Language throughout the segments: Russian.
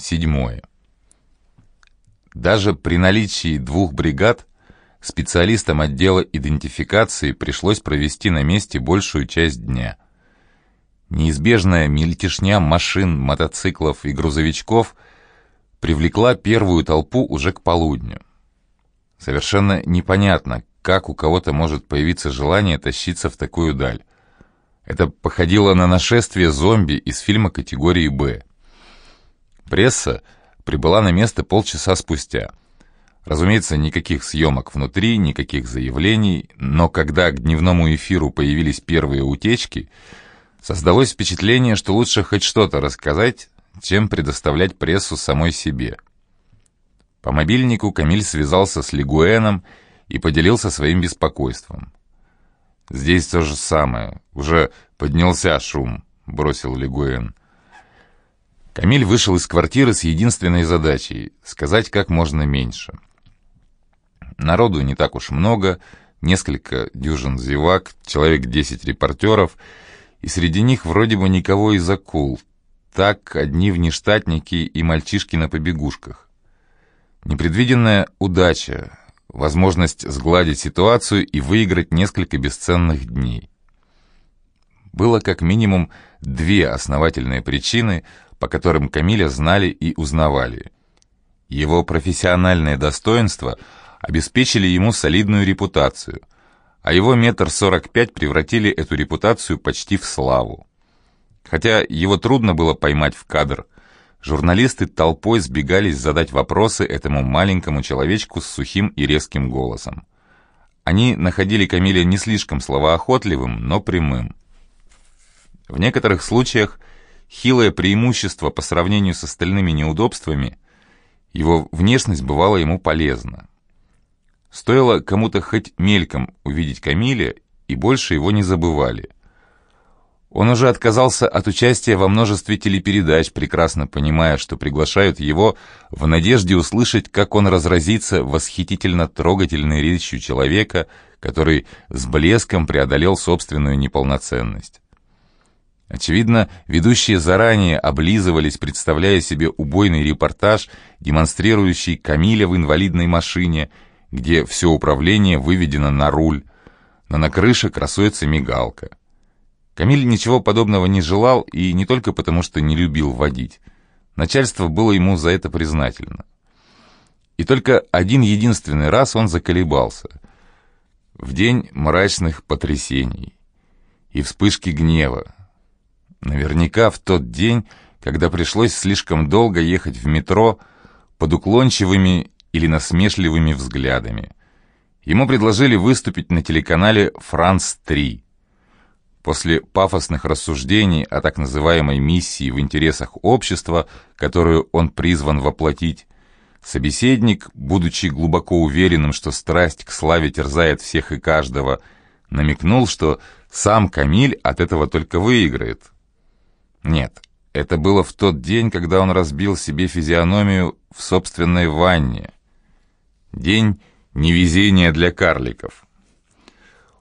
Седьмое. Даже при наличии двух бригад специалистам отдела идентификации пришлось провести на месте большую часть дня. Неизбежная мельтешня машин, мотоциклов и грузовичков привлекла первую толпу уже к полудню. Совершенно непонятно, как у кого-то может появиться желание тащиться в такую даль. Это походило на нашествие зомби из фильма категории «Б». Пресса прибыла на место полчаса спустя. Разумеется, никаких съемок внутри, никаких заявлений, но когда к дневному эфиру появились первые утечки, создалось впечатление, что лучше хоть что-то рассказать, чем предоставлять прессу самой себе. По мобильнику Камиль связался с Лигуэном и поделился своим беспокойством. «Здесь то же самое. Уже поднялся шум», — бросил Лигуэн. Камиль вышел из квартиры с единственной задачей — сказать как можно меньше. Народу не так уж много, несколько дюжин зевак, человек десять репортеров, и среди них вроде бы никого из акул. Так одни внештатники и мальчишки на побегушках. Непредвиденная удача, возможность сгладить ситуацию и выиграть несколько бесценных дней. Было как минимум две основательные причины, по которым Камиля знали и узнавали. Его профессиональное достоинство обеспечили ему солидную репутацию, а его метр сорок пять превратили эту репутацию почти в славу. Хотя его трудно было поймать в кадр – Журналисты толпой сбегались задать вопросы этому маленькому человечку с сухим и резким голосом. Они находили Камиля не слишком словоохотливым, но прямым. В некоторых случаях хилое преимущество по сравнению с остальными неудобствами, его внешность бывала ему полезна. Стоило кому-то хоть мельком увидеть Камиля, и больше его не забывали – он уже отказался от участия во множестве телепередач, прекрасно понимая, что приглашают его в надежде услышать, как он разразится восхитительно трогательной речью человека, который с блеском преодолел собственную неполноценность. Очевидно, ведущие заранее облизывались, представляя себе убойный репортаж, демонстрирующий Камиля в инвалидной машине, где все управление выведено на руль, но на крыше красуется мигалка. Камиль ничего подобного не желал, и не только потому, что не любил водить. Начальство было ему за это признательно. И только один единственный раз он заколебался. В день мрачных потрясений и вспышки гнева. Наверняка в тот день, когда пришлось слишком долго ехать в метро под уклончивыми или насмешливыми взглядами. Ему предложили выступить на телеканале «Франц-3». После пафосных рассуждений о так называемой миссии в интересах общества, которую он призван воплотить, собеседник, будучи глубоко уверенным, что страсть к славе терзает всех и каждого, намекнул, что сам Камиль от этого только выиграет. Нет, это было в тот день, когда он разбил себе физиономию в собственной ванне. День невезения для карликов.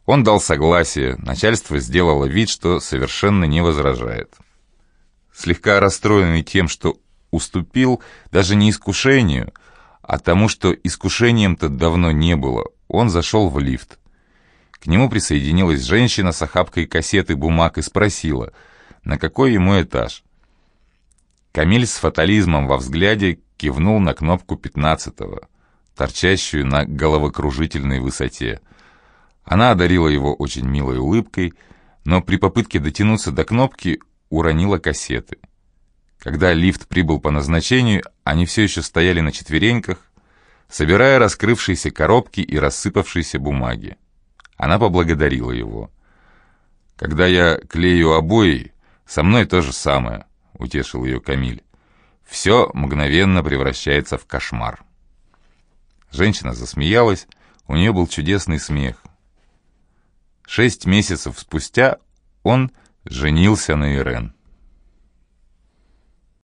Он дал согласие, начальство сделало вид, что совершенно не возражает. Слегка расстроенный тем, что уступил даже не искушению, а тому, что искушением-то давно не было, он зашел в лифт. К нему присоединилась женщина с охапкой кассеты бумаг и спросила, на какой ему этаж. Камиль с фатализмом во взгляде кивнул на кнопку пятнадцатого, торчащую на головокружительной высоте. Она одарила его очень милой улыбкой, но при попытке дотянуться до кнопки уронила кассеты. Когда лифт прибыл по назначению, они все еще стояли на четвереньках, собирая раскрывшиеся коробки и рассыпавшиеся бумаги. Она поблагодарила его. «Когда я клею обои, со мной то же самое», — утешил ее Камиль. «Все мгновенно превращается в кошмар». Женщина засмеялась, у нее был чудесный смех. Шесть месяцев спустя он женился на Ирен.